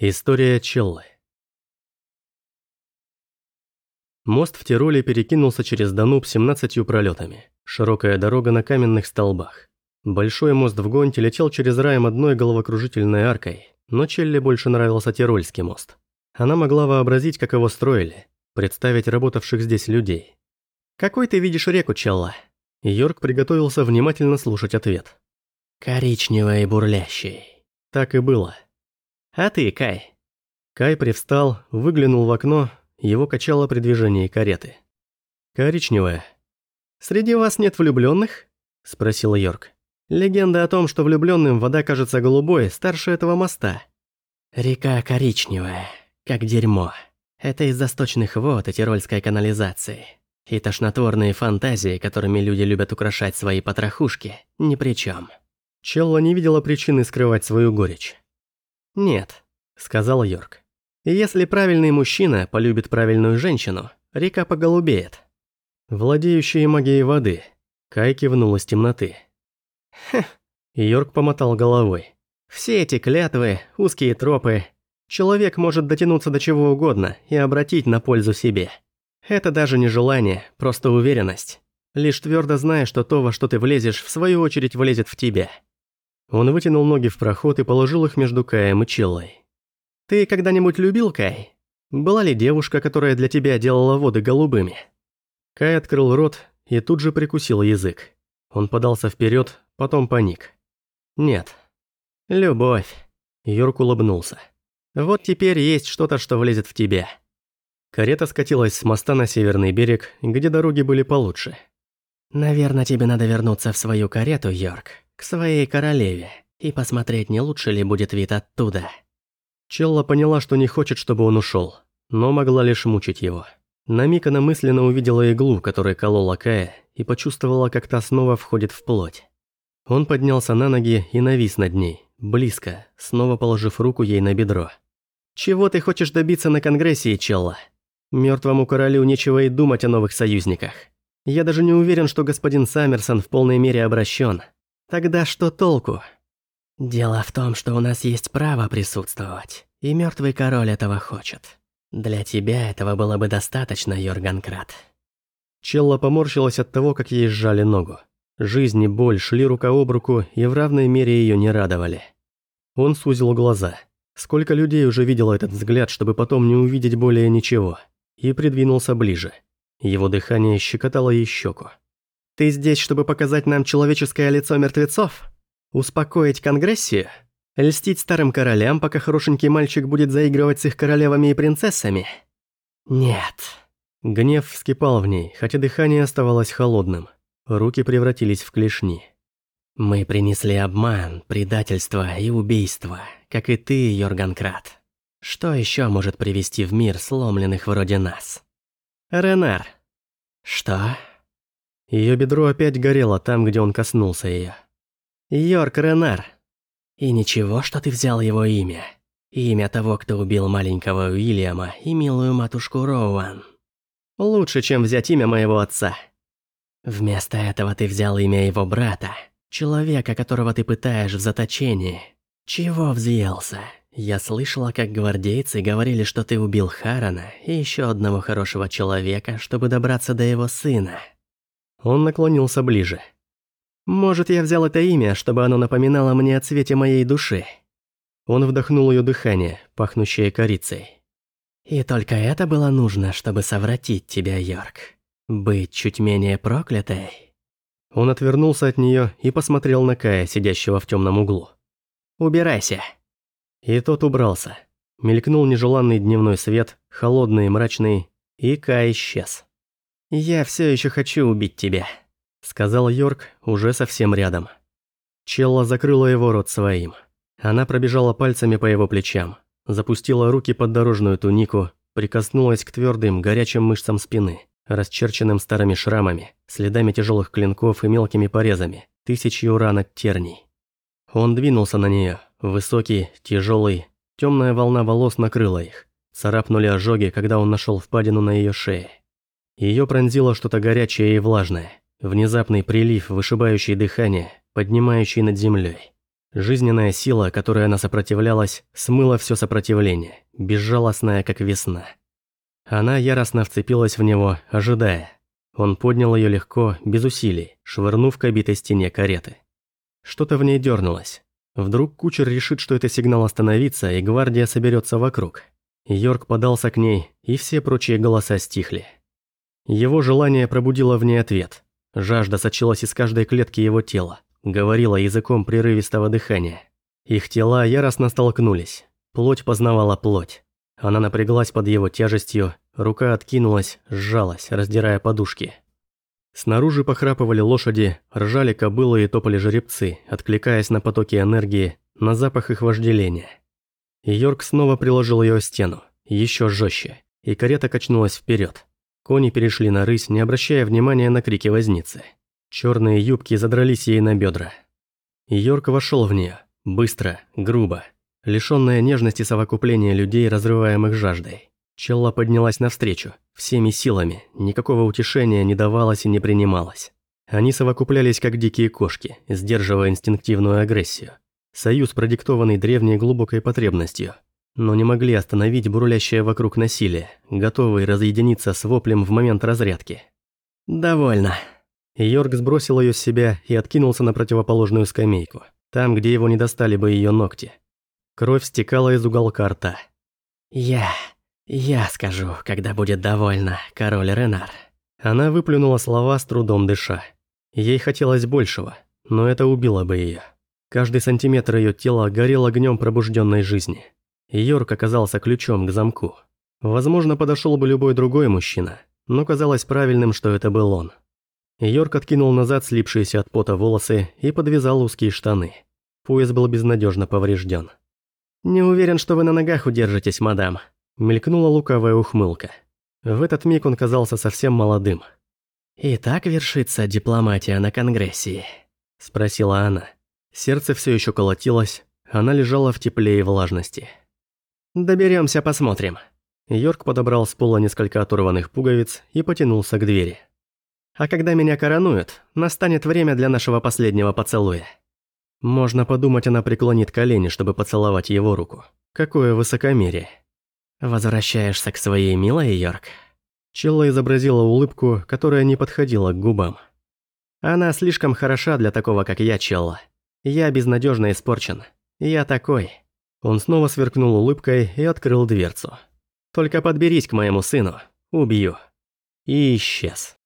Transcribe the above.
История Челлы. Мост в Тироле перекинулся через Дануб 17 пролетами. Широкая дорога на каменных столбах. Большой мост в Гонте летел через Раем одной головокружительной аркой, но Челле больше нравился Тирольский мост. Она могла вообразить, как его строили, представить работавших здесь людей. «Какой ты видишь реку, Челла?» Йорк приготовился внимательно слушать ответ. «Коричневой и бурлящей». Так и было. «А ты, Кай?» Кай привстал, выглянул в окно, его качало при движении кареты. «Коричневая». «Среди вас нет влюбленных? спросил Йорк. «Легенда о том, что влюбленным вода кажется голубой, старше этого моста». «Река коричневая, как дерьмо. Это из-за сточных вод и тирольской канализации. И тошнотворные фантазии, которыми люди любят украшать свои потрохушки, ни при чем. Челла не видела причины скрывать свою горечь. «Нет», — сказал Йорк. «Если правильный мужчина полюбит правильную женщину, река поголубеет». «Владеющие магией воды», — Кай кивнул из темноты. «Хм», — Йорк помотал головой. «Все эти клятвы, узкие тропы. Человек может дотянуться до чего угодно и обратить на пользу себе. Это даже не желание, просто уверенность. Лишь твердо зная, что то, во что ты влезешь, в свою очередь влезет в тебя». Он вытянул ноги в проход и положил их между Каем и Челлой. «Ты когда-нибудь любил, Кай? Была ли девушка, которая для тебя делала воды голубыми?» Кай открыл рот и тут же прикусил язык. Он подался вперед, потом паник. «Нет. Любовь». Йорк улыбнулся. «Вот теперь есть что-то, что влезет в тебя». Карета скатилась с моста на северный берег, где дороги были получше. «Наверное, тебе надо вернуться в свою карету, Йорк», к своей королеве и посмотреть, не лучше ли будет вид оттуда. Челла поняла, что не хочет, чтобы он ушел, но могла лишь мучить его. На миг она мысленно увидела иглу, которая колола Кая, и почувствовала, как та снова входит в плоть. Он поднялся на ноги и навис над ней, близко, снова положив руку ей на бедро. «Чего ты хочешь добиться на Конгрессе, Челла? Мертвому королю нечего и думать о новых союзниках. Я даже не уверен, что господин Саммерсон в полной мере обращен. Тогда что толку? Дело в том, что у нас есть право присутствовать, и мертвый король этого хочет. Для тебя этого было бы достаточно, Йорган Крат. Челла поморщилась от того, как ей сжали ногу. Жизнь и боль шли рука об руку и в равной мере ее не радовали. Он сузил глаза. Сколько людей уже видело этот взгляд, чтобы потом не увидеть более ничего. И придвинулся ближе. Его дыхание щекотало ей щеку. Ты здесь, чтобы показать нам человеческое лицо мертвецов? Успокоить Конгрессию? Льстить старым королям, пока хорошенький мальчик будет заигрывать с их королевами и принцессами? Нет. Гнев вскипал в ней, хотя дыхание оставалось холодным. Руки превратились в клешни. Мы принесли обман, предательство и убийство, как и ты, Йорганкрат. Что еще может привести в мир сломленных вроде нас? Ренар. Что? Ее бедро опять горело там, где он коснулся ее. Йорк Ренар. И ничего, что ты взял его имя. Имя того, кто убил маленького Уильяма и милую матушку Роуан. Лучше, чем взять имя моего отца. Вместо этого ты взял имя его брата, человека, которого ты пытаешь в заточении. Чего взъелся? Я слышала, как гвардейцы говорили, что ты убил Харана и еще одного хорошего человека, чтобы добраться до его сына. Он наклонился ближе. «Может, я взял это имя, чтобы оно напоминало мне о цвете моей души?» Он вдохнул ее дыхание, пахнущее корицей. «И только это было нужно, чтобы совратить тебя, Йорк. Быть чуть менее проклятой». Он отвернулся от нее и посмотрел на Кая, сидящего в темном углу. «Убирайся». И тот убрался. Мелькнул нежеланный дневной свет, холодный и мрачный, и Кай исчез. «Я все еще хочу убить тебя», — сказал Йорк уже совсем рядом. Челла закрыла его рот своим. Она пробежала пальцами по его плечам, запустила руки под дорожную тунику, прикоснулась к твердым, горячим мышцам спины, расчерченным старыми шрамами, следами тяжелых клинков и мелкими порезами, тысячью ран от терний. Он двинулся на нее, высокий, тяжелый, темная волна волос накрыла их. Царапнули ожоги, когда он нашел впадину на ее шее. Ее пронзило что-то горячее и влажное. Внезапный прилив, вышибающий дыхание, поднимающий над землей. Жизненная сила, которой она сопротивлялась, смыла все сопротивление, безжалостная, как весна. Она яростно вцепилась в него, ожидая. Он поднял ее легко, без усилий, швырнув к обитой стене кареты. Что-то в ней дернулось. Вдруг кучер решит, что это сигнал остановиться, и гвардия соберется вокруг. Йорк подался к ней, и все прочие голоса стихли. Его желание пробудило в ней ответ. Жажда сочилась из каждой клетки его тела говорила языком прерывистого дыхания. Их тела яростно столкнулись. Плоть познавала плоть. Она напряглась под его тяжестью, рука откинулась, сжалась, раздирая подушки. Снаружи похрапывали лошади, ржали кобылы и топали жеребцы, откликаясь на потоки энергии, на запах их вожделения. Йорк снова приложил ее стену, еще жестче, и карета качнулась вперед. Кони перешли на рысь, не обращая внимания на крики возницы. Черные юбки задрались ей на бедра. Йорк вошел в нее, быстро, грубо, лишенная нежности совокупления людей, разрываемых жаждой. Челла поднялась навстречу, всеми силами, никакого утешения не давалось и не принималось. Они совокуплялись как дикие кошки, сдерживая инстинктивную агрессию. Союз, продиктованный древней глубокой потребностью. Но не могли остановить бурлящее вокруг насилие, готовые разъединиться с воплем в момент разрядки. «Довольно», Йорк сбросил ее с себя и откинулся на противоположную скамейку, там, где его не достали бы ее ногти. Кровь стекала из уголка рта. «Я... я скажу, когда будет довольна, король Ренар». Она выплюнула слова с трудом дыша. Ей хотелось большего, но это убило бы ее. Каждый сантиметр ее тела горел огнем пробужденной жизни. Йорк оказался ключом к замку. Возможно, подошел бы любой другой мужчина, но казалось правильным, что это был он. Йорк откинул назад слипшиеся от пота волосы и подвязал узкие штаны. Пояс был безнадежно поврежден. «Не уверен, что вы на ногах удержитесь, мадам», – мелькнула лукавая ухмылка. В этот миг он казался совсем молодым. «И так вершится дипломатия на Конгрессе?» – спросила она. Сердце все еще колотилось, она лежала в тепле и влажности. Доберемся, посмотрим». Йорк подобрал с пола несколько оторванных пуговиц и потянулся к двери. А когда меня коронуют, настанет время для нашего последнего поцелуя. Можно подумать, она преклонит колени, чтобы поцеловать его руку. Какое высокомерие. Возвращаешься к своей милой, Йорк? Челла изобразила улыбку, которая не подходила к губам. Она слишком хороша для такого, как я, Челла. Я безнадежно испорчен. Я такой. Он снова сверкнул улыбкой и открыл дверцу. Только подберись к моему сыну. Убью. И исчез.